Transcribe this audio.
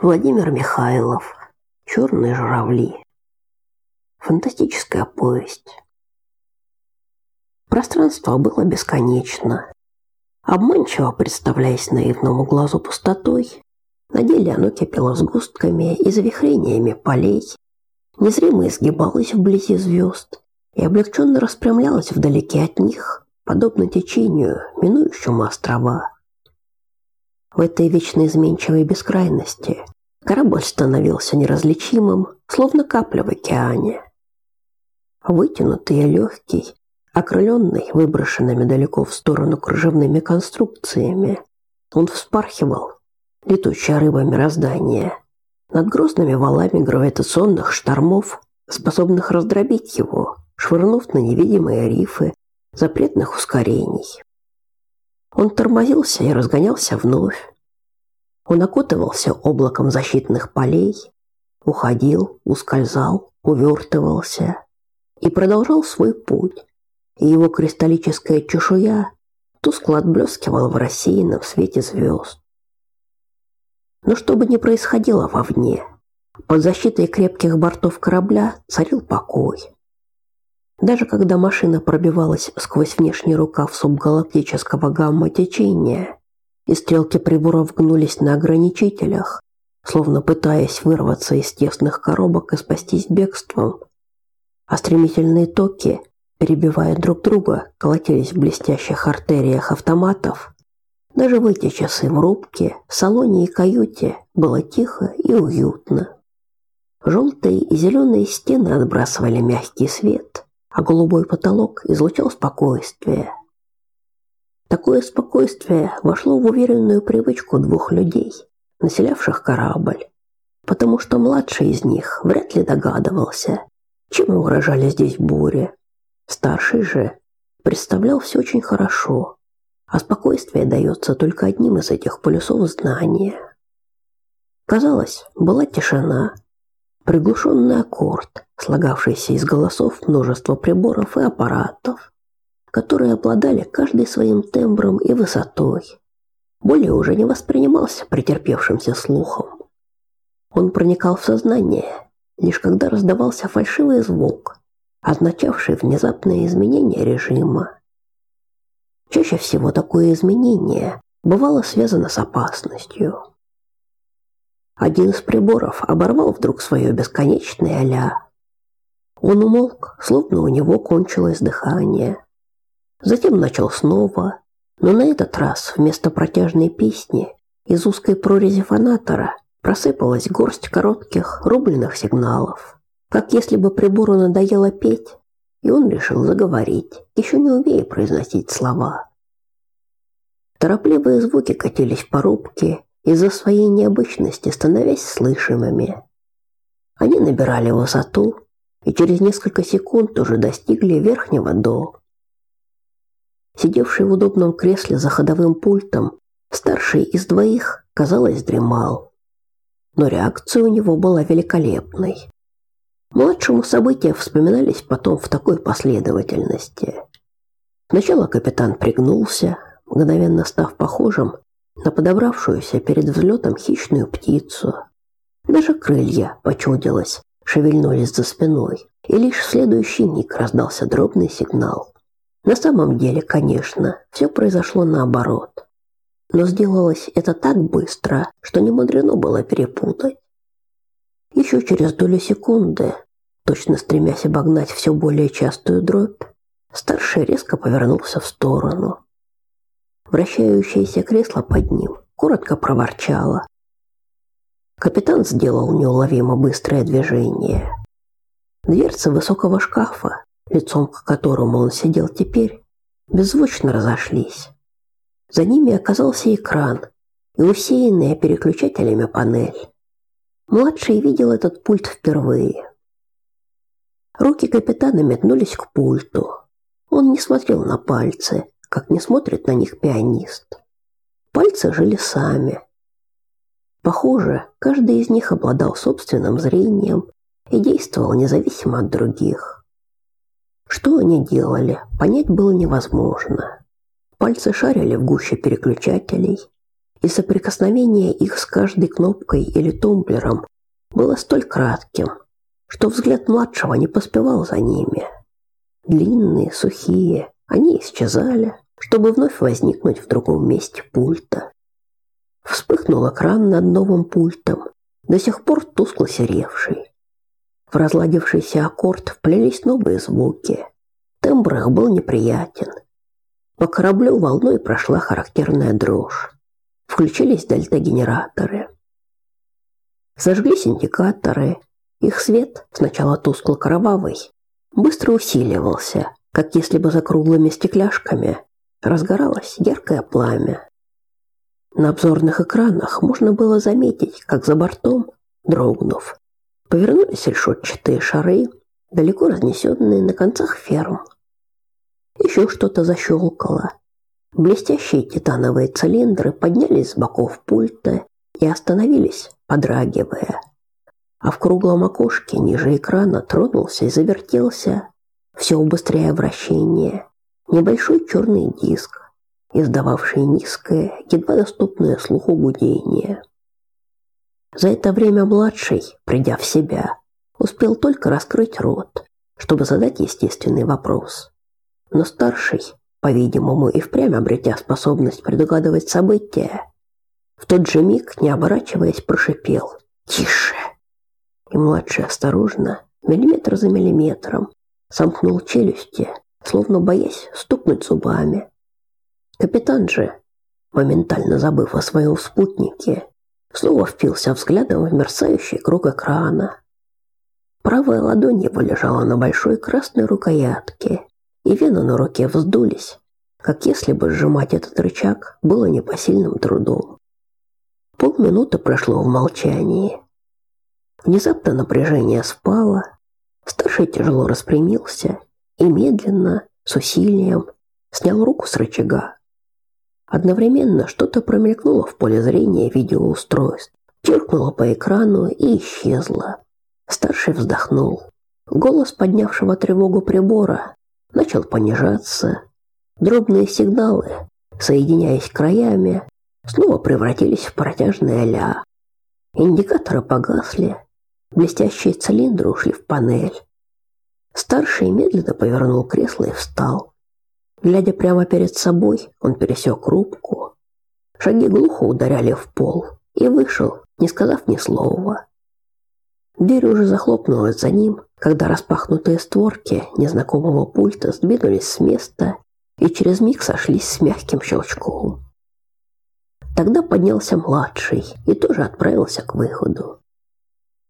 Владимир Михайлов. Черные журавли. Фантастическая повесть. Пространство было бесконечно. Обманчиво представляясь наивному глазу пустотой, на деле оно кипело сгустками и завихрениями полей, незримо изгибалось вблизи звезд и облегченно распрямлялось вдалеке от них, подобно течению, минующему острова. В этой вечно изменчивой бескрайности корабль становился неразличимым, словно капля в океане. Вытянутый и легкий, окрыленный выброшенными далеко в сторону кружевными конструкциями, он вспархивал, летучая рыба мироздания, над грозными валами гравитационных штормов, способных раздробить его, швырнув на невидимые рифы запретных ускорений. Он тормозился и разгонялся вновь. Он окутывался облаком защитных полей, уходил, ускользал, увертывался и продолжал свой путь. И его кристаллическая чешуя тускло отблескивала в рассеянном свете звезд. Но что бы ни происходило вовне, под защитой крепких бортов корабля царил покой. Даже когда машина пробивалась сквозь внешний рукав субгалактического гамма-течения, и стрелки приборов гнулись на ограничителях, словно пытаясь вырваться из тесных коробок и спастись бегством, а стремительные токи, перебивая друг друга, колотились в блестящих артериях автоматов. Даже в эти часы в рубке, салоне и каюте было тихо и уютно. Желтые и зеленые стены отбрасывали мягкий свет – а голубой потолок излучал спокойствие. Такое спокойствие вошло в уверенную привычку двух людей, населявших корабль, потому что младший из них вряд ли догадывался, чем угрожали здесь бури. Старший же представлял все очень хорошо, а спокойствие дается только одним из этих полюсов знания. Казалось, была тишина, приглушенный аккорд, слагавшийся из голосов множества приборов и аппаратов, которые обладали каждый своим тембром и высотой. Более уже не воспринимался претерпевшимся слухом. Он проникал в сознание, лишь когда раздавался фальшивый звук, означавший внезапное изменение режима. Чаще всего такое изменение бывало связано с опасностью. Один из приборов оборвал вдруг свое бесконечное «ля». Он умолк, словно у него кончилось дыхание. Затем начал снова, но на этот раз вместо протяжной песни из узкой прорези фонатора просыпалась горсть коротких рубленых сигналов, как если бы прибору надоело петь, и он решил заговорить, еще не умея произносить слова. Торопливые звуки катились по рубке, из-за своей необычности становясь слышимыми. Они набирали высоту и через несколько секунд уже достигли верхнего до. Сидевший в удобном кресле за ходовым пультом, старший из двоих, казалось, дремал. Но реакция у него была великолепной. Младшему события вспоминались потом в такой последовательности. Сначала капитан пригнулся, мгновенно став похожим на подобравшуюся перед взлетом хищную птицу. Даже крылья, почудилось, шевельнулись за спиной, и лишь в следующий миг раздался дробный сигнал. На самом деле, конечно, все произошло наоборот. Но сделалось это так быстро, что не мудрено было перепутать. Еще через долю секунды, точно стремясь обогнать все более частую дробь, старший резко повернулся в сторону. Вращающееся кресло под ним коротко проворчало. Капитан сделал неуловимо быстрое движение. Дверцы высокого шкафа, лицом к которому он сидел теперь, беззвучно разошлись. За ними оказался экран и усеянная переключателями панель. Младший видел этот пульт впервые. Руки капитана метнулись к пульту. Он не смотрел на пальцы, как не смотрит на них пианист. Пальцы жили сами. Похоже, каждый из них обладал собственным зрением и действовал независимо от других. Что они делали, понять было невозможно. Пальцы шарили в гуще переключателей, и соприкосновение их с каждой кнопкой или тумблером было столь кратким, что взгляд младшего не поспевал за ними. Длинные, сухие, они исчезали, чтобы вновь возникнуть в другом месте пульта. Вспыхнул экран над новым пультом, до сих пор тускло серевший. В разладившийся аккорд вплелись новые звуки. Тембр их был неприятен. По кораблю волной прошла характерная дрожь. Включились дельта-генераторы. Зажглись индикаторы. Их свет, сначала тускло-кровавый, быстро усиливался, как если бы за круглыми стекляшками разгоралось яркое пламя. На обзорных экранах можно было заметить, как за бортом, дрогнув, повернулись решетчатые шары, далеко разнесенные на концах ферм. Еще что-то защелкало. Блестящие титановые цилиндры поднялись с боков пульта и остановились, подрагивая. А в круглом окошке ниже экрана тронулся и завертелся, все убыстряя вращение, небольшой черный диск, издававший низкое, едва доступное слуху гудение. За это время младший, придя в себя, успел только раскрыть рот, чтобы задать естественный вопрос. Но старший, по-видимому, и впрямь обретя способность предугадывать события, в тот же миг, не оборачиваясь, прошипел «Тише!» И младший осторожно, миллиметр за миллиметром, сомкнул челюсти, словно боясь стукнуть зубами. Капитан же, моментально забыв о своем спутнике, снова впился взглядом в мерцающий круг экрана. Правая ладонь его лежала на большой красной рукоятке, и вены на руке вздулись, как если бы сжимать этот рычаг было непосильным трудом. Полминуты прошло в молчании. Внезапно напряжение спало, старший тяжело распрямился и медленно, с усилием, снял руку с рычага. Одновременно что-то промелькнуло в поле зрения видеоустройств, чиркнуло по экрану и исчезло. Старший вздохнул. Голос поднявшего тревогу прибора начал понижаться. Дробные сигналы, соединяясь краями, снова превратились в протяжное ля. Индикаторы погасли, блестящие цилиндры ушли в панель. Старший медленно повернул кресло и встал. Глядя прямо перед собой, он пересек рубку. Шаги глухо ударяли в пол и вышел, не сказав ни слова. Дверь уже захлопнулась за ним, когда распахнутые створки незнакомого пульта сдвинулись с места и через миг сошлись с мягким щелчком. Тогда поднялся младший и тоже отправился к выходу.